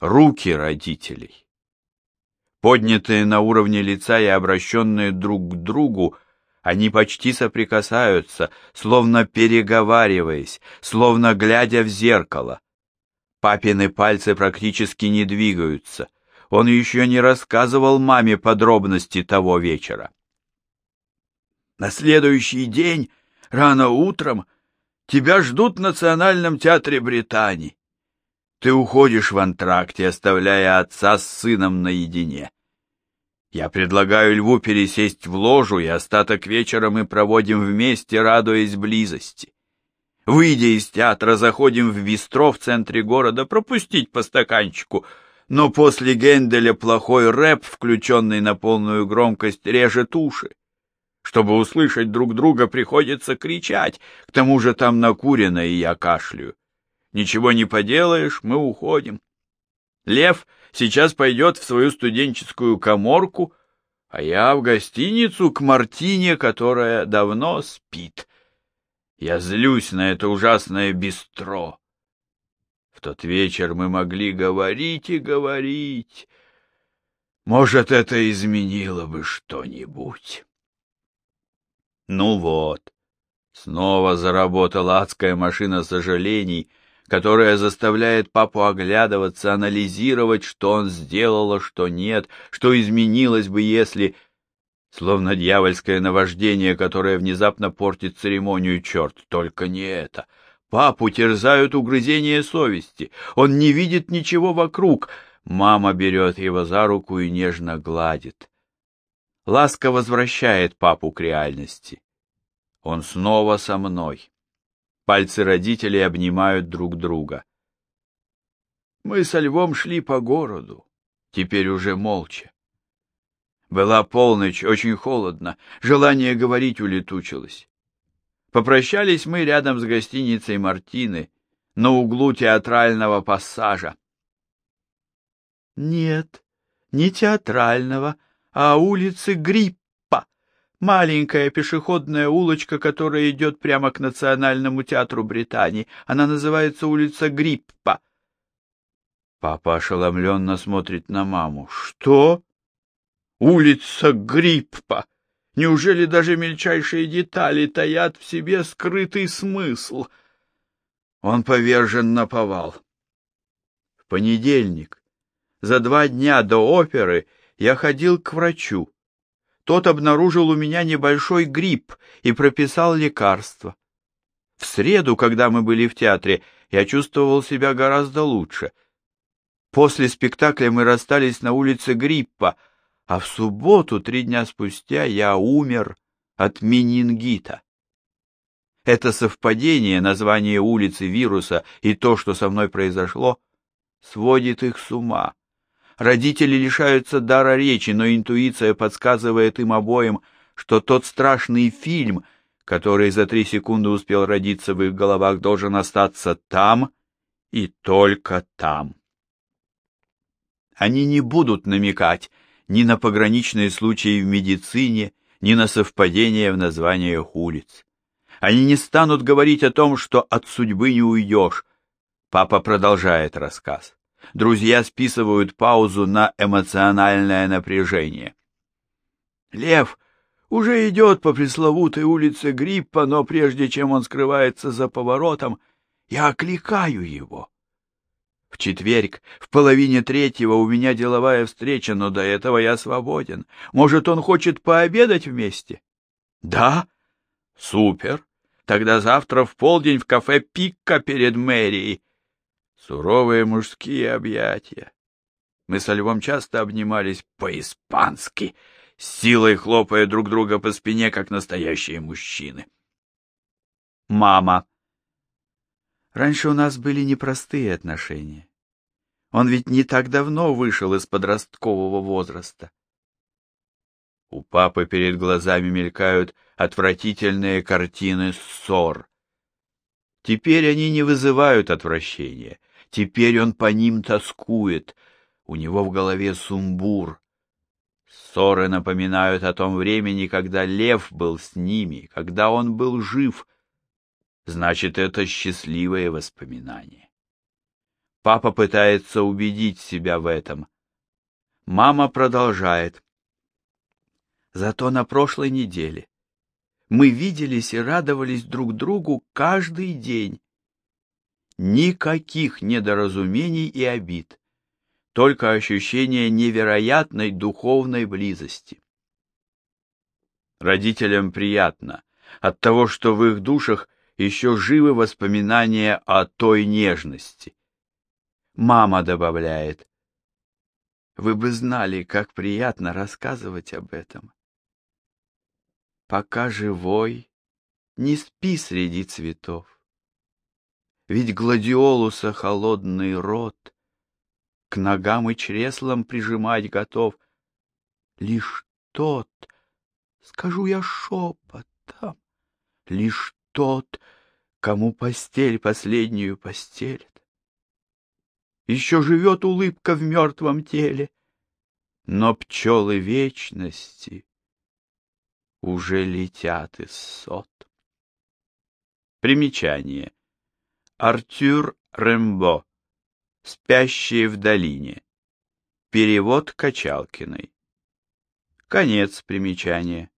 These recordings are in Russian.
руки родителей. Поднятые на уровне лица и обращенные друг к другу, они почти соприкасаются, словно переговариваясь, словно глядя в зеркало. Папины пальцы практически не двигаются. Он еще не рассказывал маме подробности того вечера. На следующий день, рано утром, тебя ждут в Национальном театре Британии. Ты уходишь в антракте, оставляя отца с сыном наедине. Я предлагаю Льву пересесть в ложу, и остаток вечера мы проводим вместе, радуясь близости. Выйдя из театра, заходим в бистро в центре города пропустить по стаканчику, но после Генделя плохой рэп, включенный на полную громкость, режет уши. Чтобы услышать друг друга, приходится кричать, к тому же там накурено, и я кашляю. Ничего не поделаешь, мы уходим. Лев сейчас пойдет в свою студенческую коморку, а я в гостиницу к Мартине, которая давно спит. Я злюсь на это ужасное бистро. В тот вечер мы могли говорить и говорить. Может, это изменило бы что-нибудь. Ну вот, снова заработала адская машина сожалений — которая заставляет папу оглядываться, анализировать, что он сделал, а что нет, что изменилось бы, если... Словно дьявольское наваждение, которое внезапно портит церемонию, черт, только не это. Папу терзают угрызения совести, он не видит ничего вокруг. Мама берет его за руку и нежно гладит. Ласка возвращает папу к реальности. Он снова со мной. Пальцы родителей обнимают друг друга. Мы со львом шли по городу, теперь уже молча. Была полночь, очень холодно, желание говорить улетучилось. Попрощались мы рядом с гостиницей Мартины, на углу театрального пассажа. Нет, не театрального, а улицы Грипп маленькая пешеходная улочка, которая идет прямо к Национальному театру Британии. Она называется улица Гриппа. Папа ошеломленно смотрит на маму. Что? Улица Гриппа? Неужели даже мельчайшие детали таят в себе скрытый смысл? Он повержен на повал. В понедельник, за два дня до оперы, я ходил к врачу. Тот обнаружил у меня небольшой грипп и прописал лекарство. В среду, когда мы были в театре, я чувствовал себя гораздо лучше. После спектакля мы расстались на улице Гриппа, а в субботу, три дня спустя, я умер от менингита. Это совпадение, название улицы вируса и то, что со мной произошло, сводит их с ума. Родители лишаются дара речи, но интуиция подсказывает им обоим, что тот страшный фильм, который за три секунды успел родиться в их головах, должен остаться там и только там. Они не будут намекать ни на пограничные случаи в медицине, ни на совпадения в названиях улиц. Они не станут говорить о том, что от судьбы не уйдешь. Папа продолжает рассказ. Друзья списывают паузу на эмоциональное напряжение. Лев уже идет по пресловутой улице Гриппа, но прежде чем он скрывается за поворотом, я окликаю его. В четверг, в половине третьего у меня деловая встреча, но до этого я свободен. Может, он хочет пообедать вместе? Да? Супер. Тогда завтра в полдень в кафе «Пикка» перед мэрией. Суровые мужские объятия. Мы со львом часто обнимались по-испански, силой хлопая друг друга по спине, как настоящие мужчины. Мама. Раньше у нас были непростые отношения. Он ведь не так давно вышел из подросткового возраста. У папы перед глазами мелькают отвратительные картины ссор. Теперь они не вызывают отвращения. Теперь он по ним тоскует. У него в голове сумбур. Ссоры напоминают о том времени, когда лев был с ними, когда он был жив. Значит, это счастливое воспоминание. Папа пытается убедить себя в этом. Мама продолжает. Зато на прошлой неделе мы виделись и радовались друг другу каждый день. Никаких недоразумений и обид, только ощущение невероятной духовной близости. Родителям приятно от того, что в их душах еще живы воспоминания о той нежности. Мама добавляет, «Вы бы знали, как приятно рассказывать об этом. Пока живой, не спи среди цветов. Ведь гладиолуса холодный рот к ногам и чреслам прижимать готов. Лишь тот, скажу я шепотом, лишь тот, кому постель последнюю постелит. Еще живет улыбка в мертвом теле, но пчелы вечности уже летят из сот. Примечание. Артюр Рембо. Спящие в долине. Перевод Качалкиной. Конец примечания.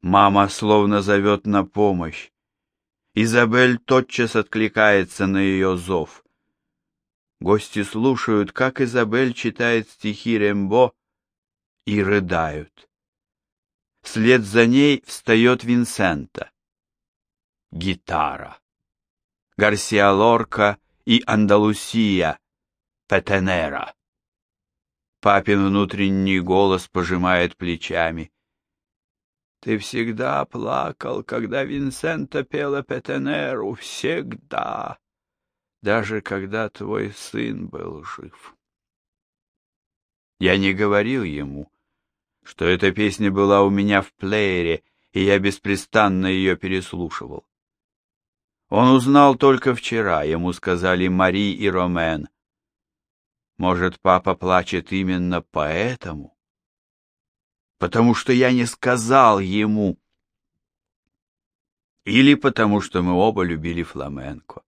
Мама словно зовет на помощь. Изабель тотчас откликается на ее зов. Гости слушают, как Изабель читает стихи Рембо и рыдают. Вслед за ней встает Винсента. Гитара. Гарсиа Лорка и Андалусия, Петенера. Папин внутренний голос пожимает плечами. Ты всегда плакал, когда Винсента пела Петенеру, всегда, даже когда твой сын был жив. Я не говорил ему, что эта песня была у меня в плеере, и я беспрестанно ее переслушивал. Он узнал только вчера, ему сказали Мари и Ромен. Может, папа плачет именно поэтому? Потому что я не сказал ему. Или потому что мы оба любили фламенко.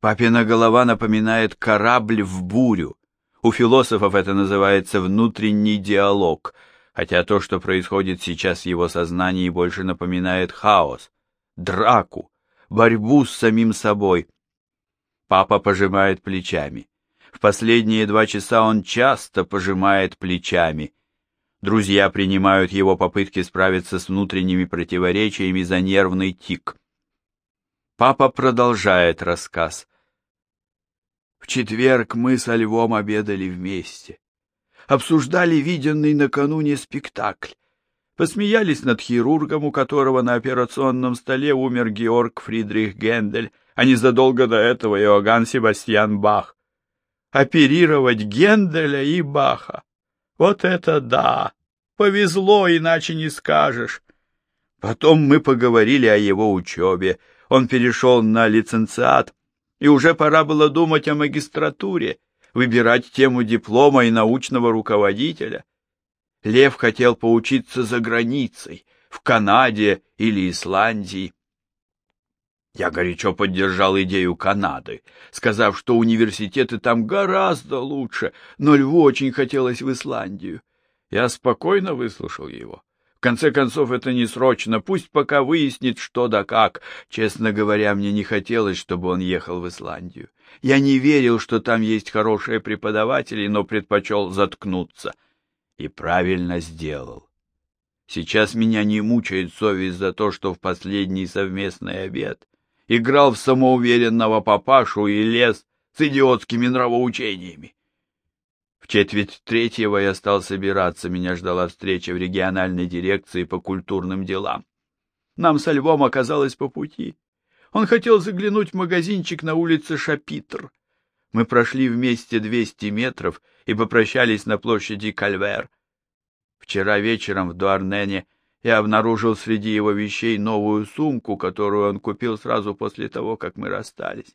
Папина голова напоминает корабль в бурю. У философов это называется внутренний диалог, хотя то, что происходит сейчас в его сознании, больше напоминает хаос, драку, борьбу с самим собой. Папа пожимает плечами. В последние два часа он часто пожимает плечами. Друзья принимают его попытки справиться с внутренними противоречиями за нервный тик. Папа продолжает рассказ. В четверг мы со Львом обедали вместе. Обсуждали виденный накануне спектакль. Посмеялись над хирургом, у которого на операционном столе умер Георг Фридрих Гендель, а незадолго до этого Иоганн Себастьян Бах. Оперировать Генделя и Баха. Вот это да! Повезло, иначе не скажешь. Потом мы поговорили о его учебе. Он перешел на лиценциат, и уже пора было думать о магистратуре, выбирать тему диплома и научного руководителя. Лев хотел поучиться за границей, в Канаде или Исландии. Я горячо поддержал идею Канады, сказав, что университеты там гораздо лучше, но Льву очень хотелось в Исландию. Я спокойно выслушал его. В конце концов, это не срочно, пусть пока выяснит, что да как. Честно говоря, мне не хотелось, чтобы он ехал в Исландию. Я не верил, что там есть хорошие преподаватели, но предпочел заткнуться — и правильно сделал. Сейчас меня не мучает совесть за то, что в последний совместный обед играл в самоуверенного папашу и лез с идиотскими нравоучениями. В четверть третьего я стал собираться, меня ждала встреча в региональной дирекции по культурным делам. Нам со Львом оказалось по пути. Он хотел заглянуть в магазинчик на улице Шапитр. Мы прошли вместе 200 метров и попрощались на площади Кальвер. Вчера вечером в Дуарнене я обнаружил среди его вещей новую сумку, которую он купил сразу после того, как мы расстались.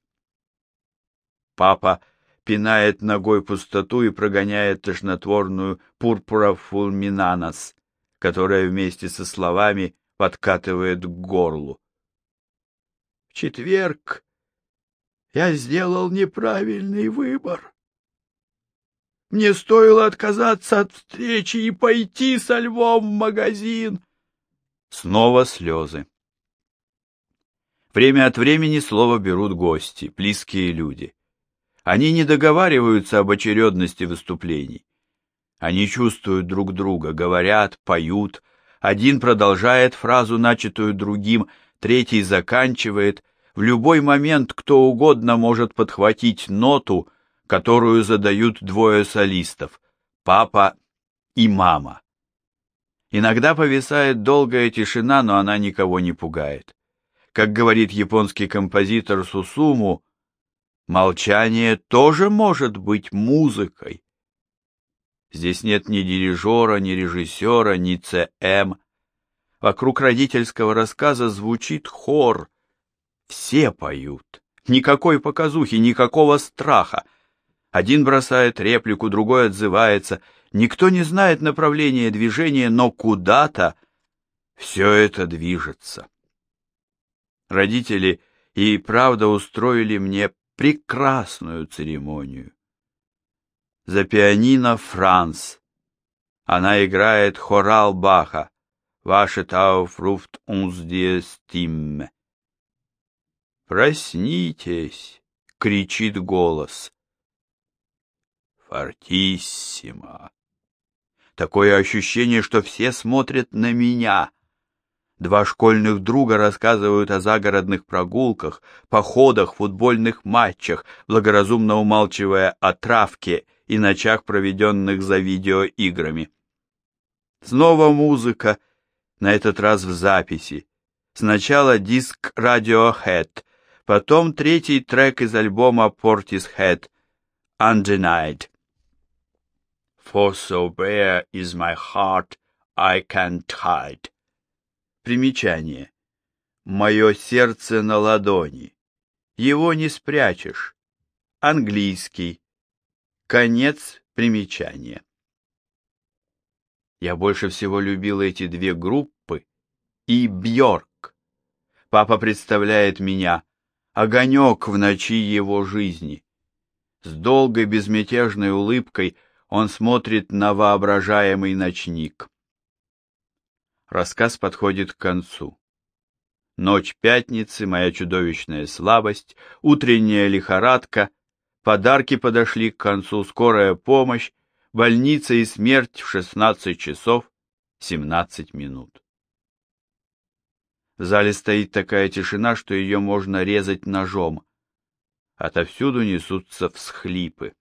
Папа пинает ногой пустоту и прогоняет тошнотворную пурпура фулминанос, которая вместе со словами подкатывает к горлу. В четверг Я сделал неправильный выбор. Мне стоило отказаться от встречи и пойти со львом в магазин. Снова слезы. Время от времени слово берут гости, близкие люди. Они не договариваются об очередности выступлений. Они чувствуют друг друга, говорят, поют. Один продолжает фразу, начатую другим, третий заканчивает. В любой момент кто угодно может подхватить ноту, которую задают двое солистов — папа и мама. Иногда повисает долгая тишина, но она никого не пугает. Как говорит японский композитор Сусуму, молчание тоже может быть музыкой. Здесь нет ни дирижера, ни режиссера, ни ЦМ. Вокруг родительского рассказа звучит хор. Все поют. Никакой показухи, никакого страха. Один бросает реплику, другой отзывается. Никто не знает направления движения, но куда-то все это движется. Родители и правда устроили мне прекрасную церемонию за пианино Франц. Она играет хорал Баха. Ваше die Stimme. «Проснитесь!» — кричит голос. «Фортиссимо!» Такое ощущение, что все смотрят на меня. Два школьных друга рассказывают о загородных прогулках, походах, футбольных матчах, благоразумно умалчивая о травке и ночах, проведенных за видеоиграми. Снова музыка, на этот раз в записи. Сначала диск Radiohead, потом третий трек из альбома Portishead, Undenied. For so bare is my heart, I can't hide. Примечание. Мое сердце на ладони. Его не спрячешь. Английский. Конец примечания. Я больше всего любил эти две группы и Бьорк. Папа представляет меня огонек в ночи его жизни. С долгой безмятежной улыбкой он смотрит на воображаемый ночник. Рассказ подходит к концу. Ночь пятницы, моя чудовищная слабость, утренняя лихорадка — Подарки подошли к концу, скорая помощь, больница и смерть в 16 часов 17 минут. В зале стоит такая тишина, что ее можно резать ножом. Отовсюду несутся всхлипы.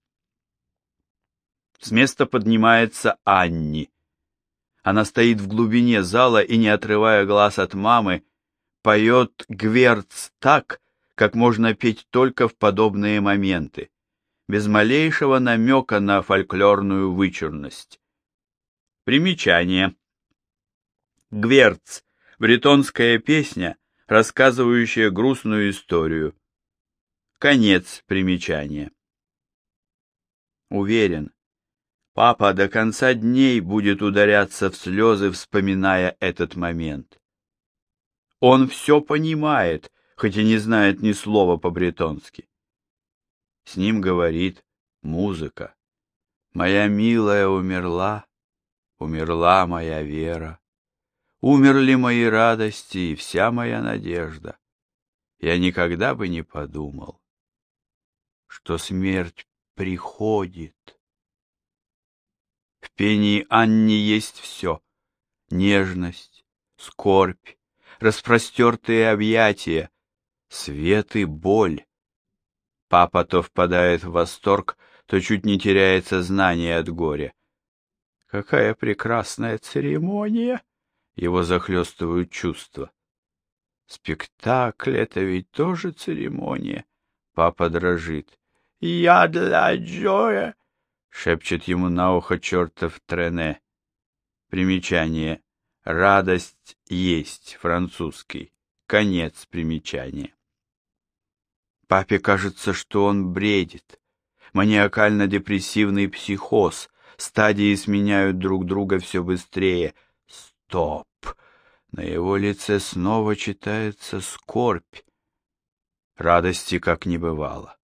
С места поднимается Анни. Она стоит в глубине зала и, не отрывая глаз от мамы, поет гверц так, как можно петь только в подобные моменты без малейшего намека на фольклорную вычурность. Примечание. Гверц — бретонская песня, рассказывающая грустную историю. Конец примечания. Уверен, папа до конца дней будет ударяться в слезы, вспоминая этот момент. Он все понимает, хоть и не знает ни слова по-бретонски. С ним говорит музыка. Моя милая умерла, умерла моя вера. Умерли мои радости и вся моя надежда. Я никогда бы не подумал, что смерть приходит. В пении Анни есть все — нежность, скорбь, распростертые объятия, свет и боль. Папа то впадает в восторг, то чуть не теряет сознание от горя. Какая прекрасная церемония! Его захлестывают чувства. Спектакль — это ведь тоже церемония. Папа дрожит. «Я для Джоя!» — шепчет ему на ухо чертов Трене. Примечание. Радость есть, французский. Конец примечания. Папе кажется, что он бредит. Маниакально-депрессивный психоз. Стадии сменяют друг друга все быстрее. Стоп! На его лице снова читается скорбь. Радости как не бывало.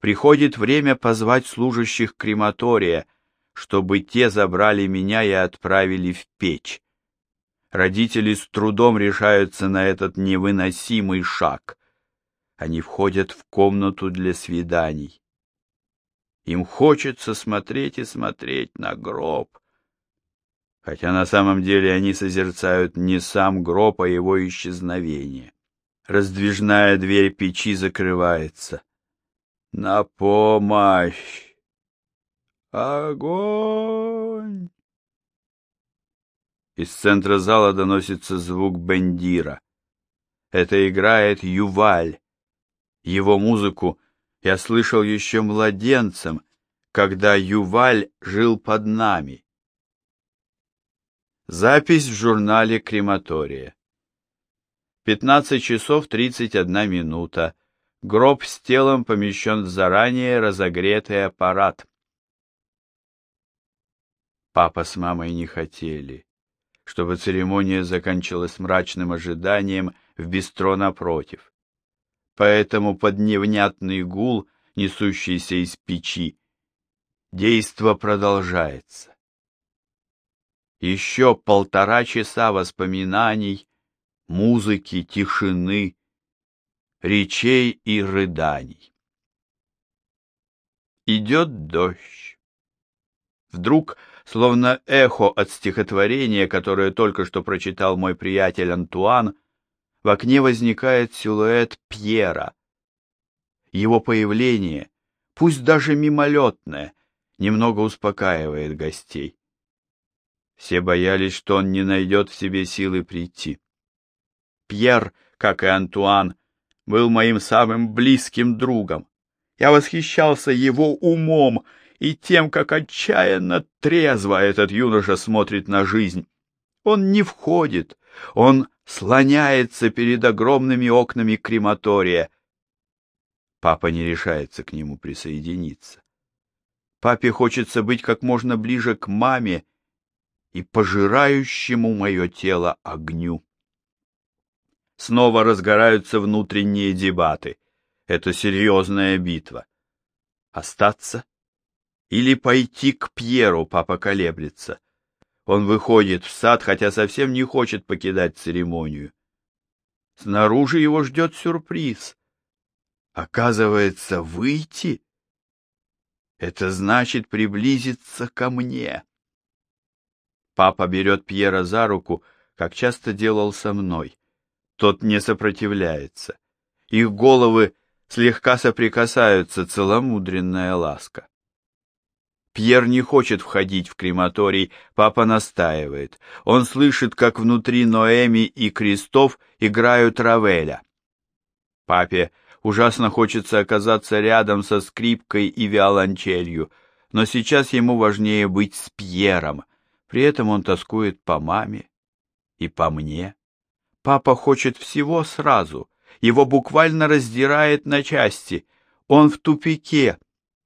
Приходит время позвать служащих крематория, чтобы те забрали меня и отправили в печь. Родители с трудом решаются на этот невыносимый шаг. Они входят в комнату для свиданий. Им хочется смотреть и смотреть на гроб. Хотя на самом деле они созерцают не сам гроб, а его исчезновение. Раздвижная дверь печи закрывается. На помощь! Огонь! Из центра зала доносится звук бендира. Это играет Юваль. Его музыку я слышал еще младенцем, когда Юваль жил под нами. Запись в журнале крематория. 15 часов 31 минута. Гроб с телом помещен в заранее разогретый аппарат. Папа с мамой не хотели, чтобы церемония закончилась мрачным ожиданием в бистро напротив. Поэтому под невнятный гул, несущийся из печи, действо продолжается. Еще полтора часа воспоминаний, музыки, тишины, речей и рыданий. Идет дождь. Вдруг, словно эхо от стихотворения, которое только что прочитал мой приятель Антуан, в окне возникает силуэт Пьера. Его появление, пусть даже мимолетное, немного успокаивает гостей. Все боялись, что он не найдет в себе силы прийти. Пьер, как и Антуан, был моим самым близким другом. Я восхищался его умом и тем, как отчаянно трезво этот юноша смотрит на жизнь. Он не входит, он слоняется перед огромными окнами крематория. Папа не решается к нему присоединиться. Папе хочется быть как можно ближе к маме и пожирающему мое тело огню. Снова разгораются внутренние дебаты. Это серьезная битва. Остаться? Или пойти к Пьеру, папа колеблется. Он выходит в сад, хотя совсем не хочет покидать церемонию. Снаружи его ждет сюрприз. Оказывается, выйти — это значит приблизиться ко мне. Папа берет Пьера за руку, как часто делал со мной. Тот не сопротивляется. Их головы слегка соприкасаются, целомудренная ласка. Пьер не хочет входить в крематорий, папа настаивает. Он слышит, как внутри Ноэми и Крестов играют Равеля. Папе ужасно хочется оказаться рядом со скрипкой и виолончелью, но сейчас ему важнее быть с Пьером. При этом он тоскует по маме и по мне. Папа хочет всего сразу. Его буквально раздирает на части. Он в тупике.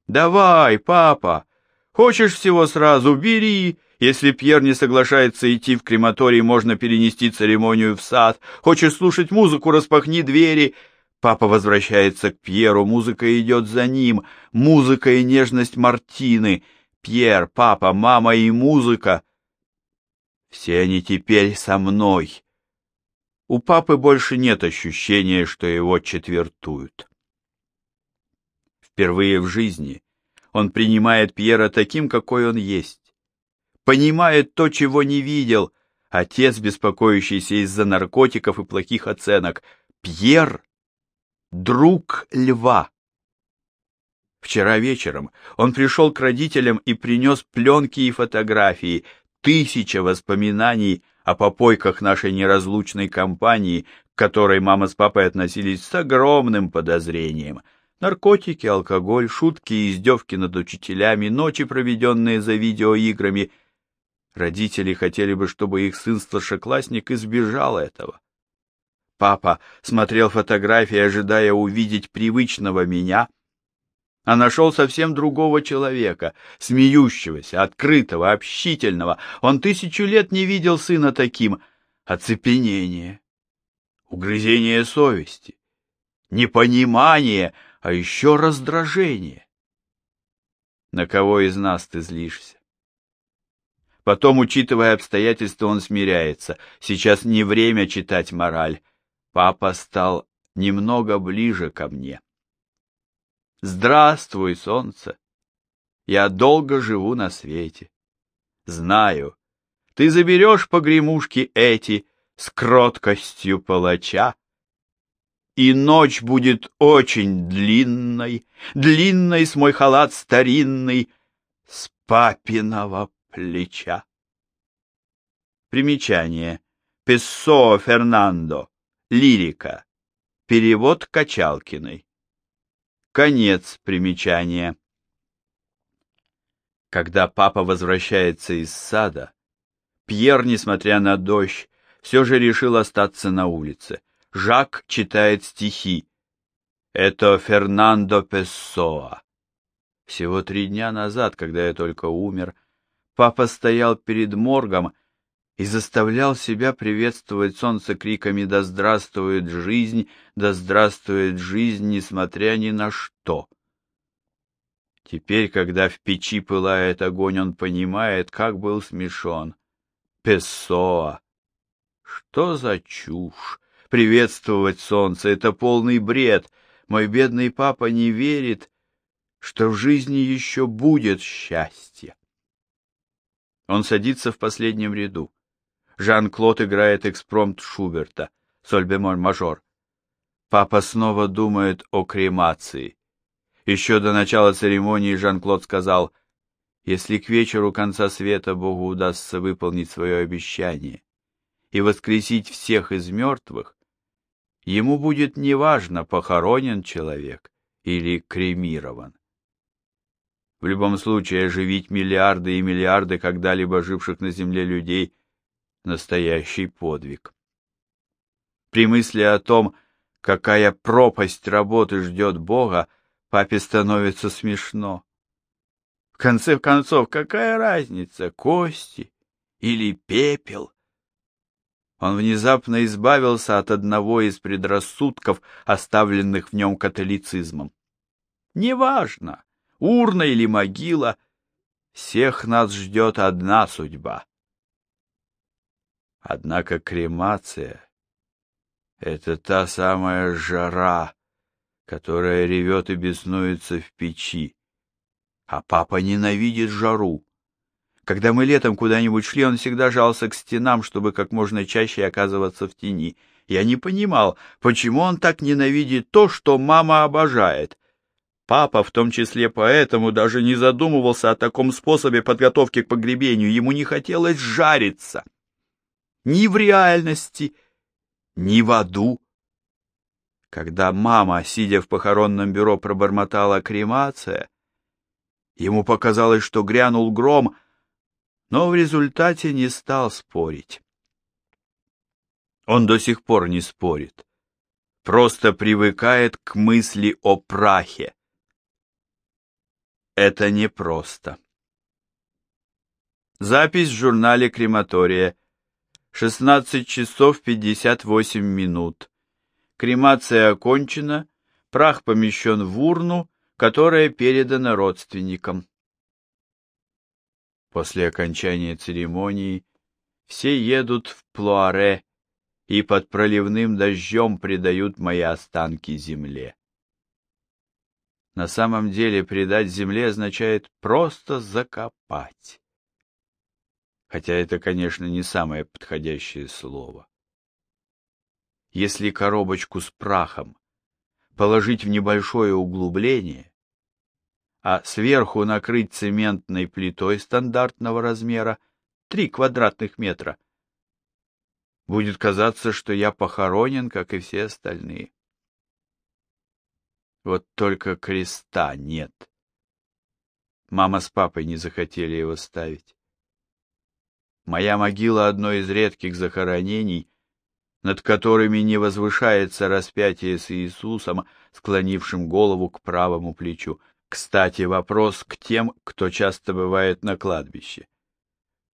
Давай, папа. Хочешь всего сразу, бери. Если Пьер не соглашается идти в крематорий, можно перенести церемонию в сад. Хочешь слушать музыку, распахни двери. Папа возвращается к Пьеру, музыка идет за ним. Музыка и нежность Мартины. Пьер, папа, мама и музыка. Все они теперь со мной. У папы больше нет ощущения, что его четвертуют. Впервые в жизни он принимает Пьера таким, какой он есть. Понимает то, чего не видел, отец, беспокоящийся из-за наркотиков и плохих оценок. Пьер — друг льва. Вчера вечером он пришел к родителям и принес пленки и фотографии, тысяча воспоминаний о попойках нашей неразлучной компании, к которой мама с папой относились с огромным подозрением. Наркотики, алкоголь, шутки и издевки над учителями, ночи, проведенные за видеоиграми. Родители хотели бы, чтобы их сын-старшеклассник избежал этого. Папа смотрел фотографии, ожидая увидеть привычного меня — а нашел совсем другого человека, смеющегося, открытого, общительного. Он тысячу лет не видел сына таким. Оцепенение, угрызение совести. непонимание, а еще раздражение. На кого из нас ты злишься? Потом, учитывая обстоятельства, он смиряется. Сейчас не время читать мораль. Папа стал немного ближе ко мне. Здравствуй, солнце. Я долго живу на свете. Знаю, ты заберешь погремушки эти с кроткостью палача, и ночь будет очень длинной, длинной с мой халат старинный, с папиного плеча. Примечание. Пессо Фернандо. Лирика. Перевод Качалкиной. Конец примечания. Когда папа возвращается из сада, Пьер, несмотря на дождь, все же решил остаться на улице. Жак читает стихи. Это Фернандо Пессоа. Всего три дня назад, когда я только умер, папа стоял перед моргом и заставлял себя приветствовать солнце криками «Да здравствует жизнь! Да здравствует жизнь, несмотря ни на что!» Теперь, когда в печи пылает огонь, он понимает, как был смешон. Песоа! Что за чушь! Приветствовать солнце — это полный бред. Мой бедный папа не верит, что в жизни еще будет счастье. Он садится в последнем ряду. Жан-Клод играет экспромт Шуберта, соль-бемоль мажор. Папа снова думает о кремации. Еще до начала церемонии Жан-Клод сказал, «Если к вечеру конца света Богу удастся выполнить свое обещание и воскресить всех из мертвых, ему будет неважно, похоронен человек или кремирован. В любом случае, оживить миллиарды и миллиарды когда-либо живших на земле людей — настоящий подвиг. При мысли о том, какая пропасть работы ждет Бога, папе становится смешно. В конце концов, какая разница, кости или пепел? Он внезапно избавился от одного из предрассудков, оставленных в нем католицизмом. Неважно, урна или могила, всех нас ждет одна судьба. Однако кремация — это та самая жара, которая ревет и беснуется в печи. А папа ненавидит жару. Когда мы летом куда-нибудь шли, он всегда жался к стенам, чтобы как можно чаще оказываться в тени. Я не понимал, почему он так ненавидит то, что мама обожает. Папа, в том числе поэтому, даже не задумывался о таком способе подготовки к погребению. Ему не хотелось жариться. Ни в реальности, ни в аду. Когда мама, сидя в похоронном бюро, пробормотала кремация, ему показалось, что грянул гром, но в результате не стал спорить. Он до сих пор не спорит, просто привыкает к мысли о прахе. Это непросто. Запись в журнале крематория. 16 часов 58 минут. Кремация окончена, прах помещен в урну, которая передана родственникам. После окончания церемонии все едут в Плуаре и под проливным дождем предают мои останки земле. На самом деле предать земле означает просто закопать. Хотя это, конечно, не самое подходящее слово. Если коробочку с прахом положить в небольшое углубление, а сверху накрыть цементной плитой стандартного размера 3 квадратных метра, будет казаться, что я похоронен, как и все остальные. Вот только креста нет. Мама с папой не захотели его ставить. Моя могила — одно из редких захоронений, над которыми не возвышается распятие с Иисусом, склонившим голову к правому плечу. Кстати, вопрос к тем, кто часто бывает на кладбище.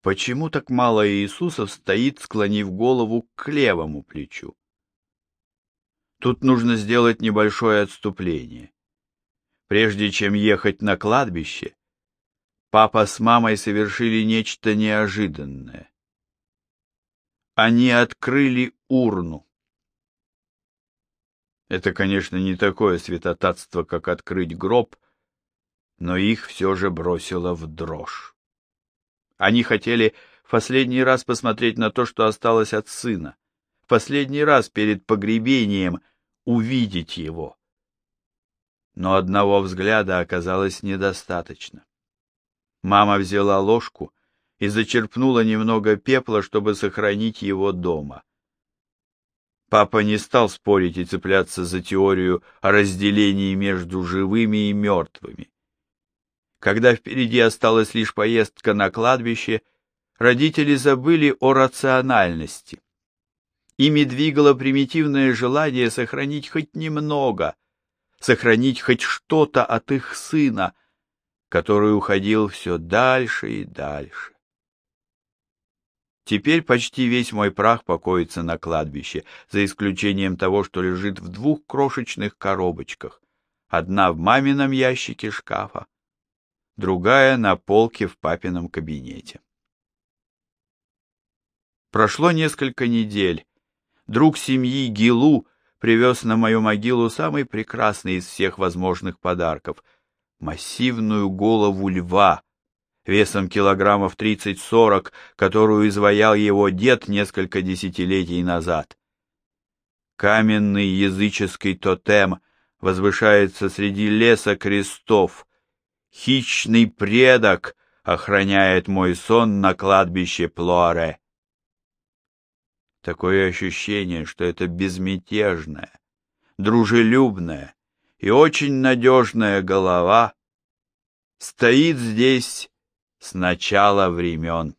Почему так мало Иисусов стоит, склонив голову к левому плечу? Тут нужно сделать небольшое отступление. Прежде чем ехать на кладбище, папа с мамой совершили нечто неожиданное. Они открыли урну. Это, конечно, не такое святотатство, как открыть гроб, но их все же бросило в дрожь. Они хотели в последний раз посмотреть на то, что осталось от сына, в последний раз перед погребением увидеть его. Но одного взгляда оказалось недостаточно. Мама взяла ложку и зачерпнула немного пепла, чтобы сохранить его дома. Папа не стал спорить и цепляться за теорию о разделении между живыми и мертвыми. Когда впереди осталась лишь поездка на кладбище, родители забыли о рациональности. Ими двигало примитивное желание сохранить хоть немного, сохранить хоть что-то от их сына, который уходил все дальше и дальше. Теперь почти весь мой прах покоится на кладбище, за исключением того, что лежит в двух крошечных коробочках. Одна в мамином ящике шкафа, другая на полке в папином кабинете. Прошло несколько недель. Друг семьи Гилу привез на мою могилу самый прекрасный из всех возможных подарков — массивную голову льва, весом килограммов 30-40, которую изваял его дед несколько десятилетий назад. Каменный языческий тотем возвышается среди леса крестов. Хищный предок охраняет мой сон на кладбище Плуаре. Такое ощущение, что это безмятежная, дружелюбная и очень надежная голова стоит здесь с начала времен.